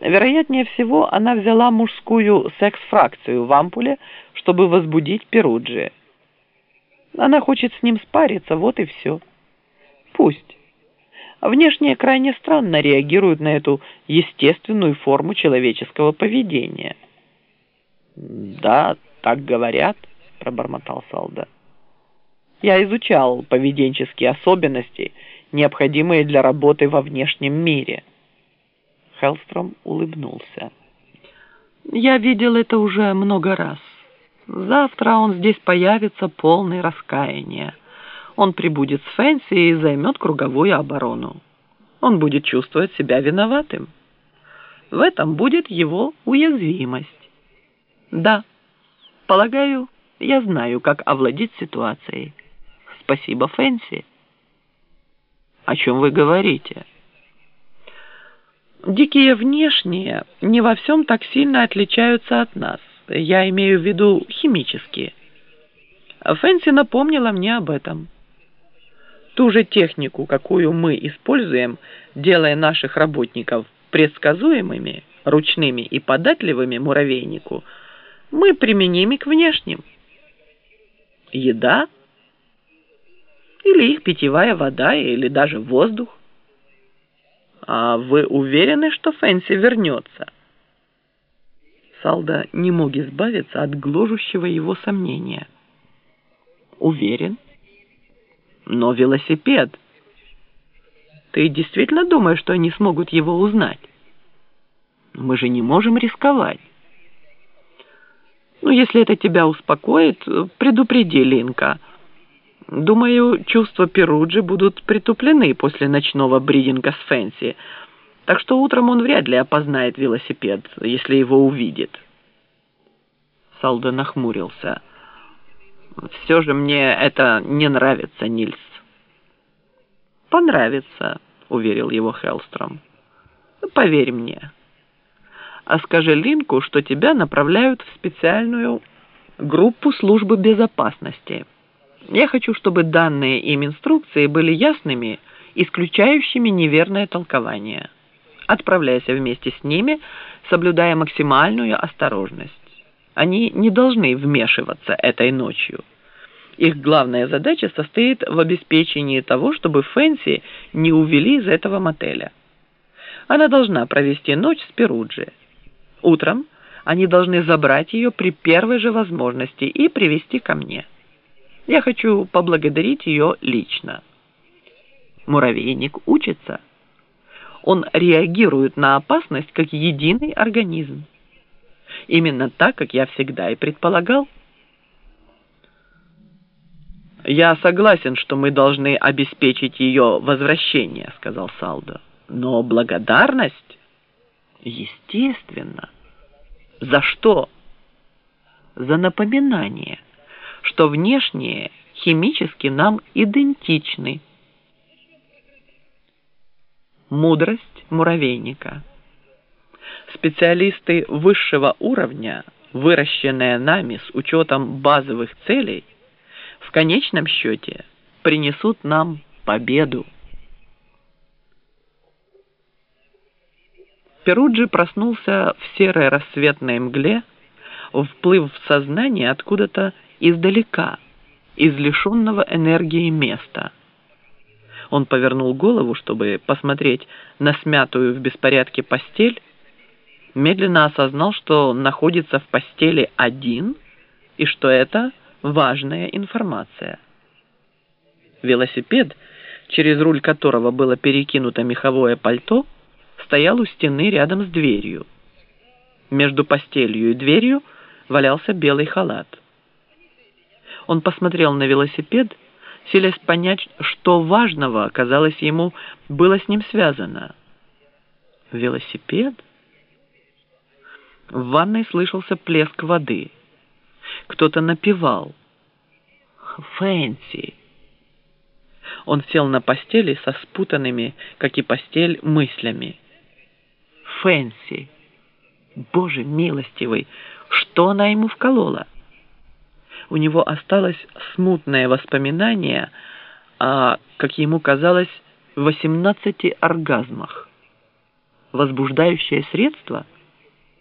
Вероятнее всего, она взяла мужскую секс-фракцию в ампуле, чтобы возбудить Перуджи. Она хочет с ним спариться, вот и все. Пусть. Внешне крайне странно реагируют на эту естественную форму человеческого поведения. «Да, так говорят», — пробормотал солдат. «Я изучал поведенческие особенности, необходимые для работы во внешнем мире». Хеллстром улыбнулся. «Я видел это уже много раз. Завтра он здесь появится полный раскаяния. Он прибудет с Фэнси и займет круговую оборону. Он будет чувствовать себя виноватым. В этом будет его уязвимость. Да, полагаю, я знаю, как овладеть ситуацией. Спасибо, Фэнси. О чем вы говорите?» Дикие внешние не во всем так сильно отличаются от нас. Я имею в виду химические. Фэнси напомнила мне об этом. Ту же технику, какую мы используем, делая наших работников предсказуемыми, ручными и податливыми муравейнику, мы применим и к внешним. Еда или их питьевая вода, или даже воздух. «А вы уверены, что Фэнси вернется?» Салда не мог избавиться от гложущего его сомнения. «Уверен? Но велосипед...» «Ты действительно думаешь, что они смогут его узнать?» «Мы же не можем рисковать». «Ну, если это тебя успокоит, предупреди Линка». Думаю, чувства Перуджи будут притуплены после ночного бридинга с Фэнси, так что утром он вряд ли опознает велосипед, если его увидит. Салда нахмурился. «Все же мне это не нравится, Нильс». «Понравится», — уверил его Хеллстром. «Поверь мне. А скажи Линку, что тебя направляют в специальную группу службы безопасности». Я хочу, чтобы данные им инструкции были ясными, исключающими неверное толкование. Отправляйся вместе с ними, соблюдая максимальную осторожность. Они не должны вмешиваться этой ночью. Их главная задача состоит в обеспечении того, чтобы Фэнси не увели из этого мотеля. Она должна провести ночь с Перуджи. Утром они должны забрать ее при первой же возможности и привести ко мне. Я хочу поблагодарить ее лично. Муравейник учится. Он реагирует на опасность как единый организм. Именно так, как я всегда и предполагал. «Я согласен, что мы должны обеспечить ее возвращение», — сказал Салдо. «Но благодарность?» «Естественно». «За что?» «За напоминание» что внешние химически нам идентичны. Мудрость муравейника. Специалисты высшего уровня, выращенные нами с учетом базовых целей, в конечном счете принесут нам победу. Перуджи проснулся в серой рассветной мгле, вплыв в сознание откуда-то издалека, из лишенного энергии места. Он повернул голову, чтобы посмотреть на смятую в беспорядке постель, медленно осознал, что находится в постели один и что это важная информация. Велосипед, через руль которого было перекинуто меховое пальто, стоял у стены рядом с дверью. Между постелью и дверью валялся белый халат. Он посмотрел на велосипед, селясь понять, что важного, казалось ему, было с ним связано. Велосипед? В ванной слышался плеск воды. Кто-то напевал. Фэнси. Он сел на постели со спутанными, как и постель, мыслями. Фэнси. Боже милостивый, что она ему вколола? У него осталось смутное воспоминание о, как ему казалось, 18 оргазмах. возбуждающее средство –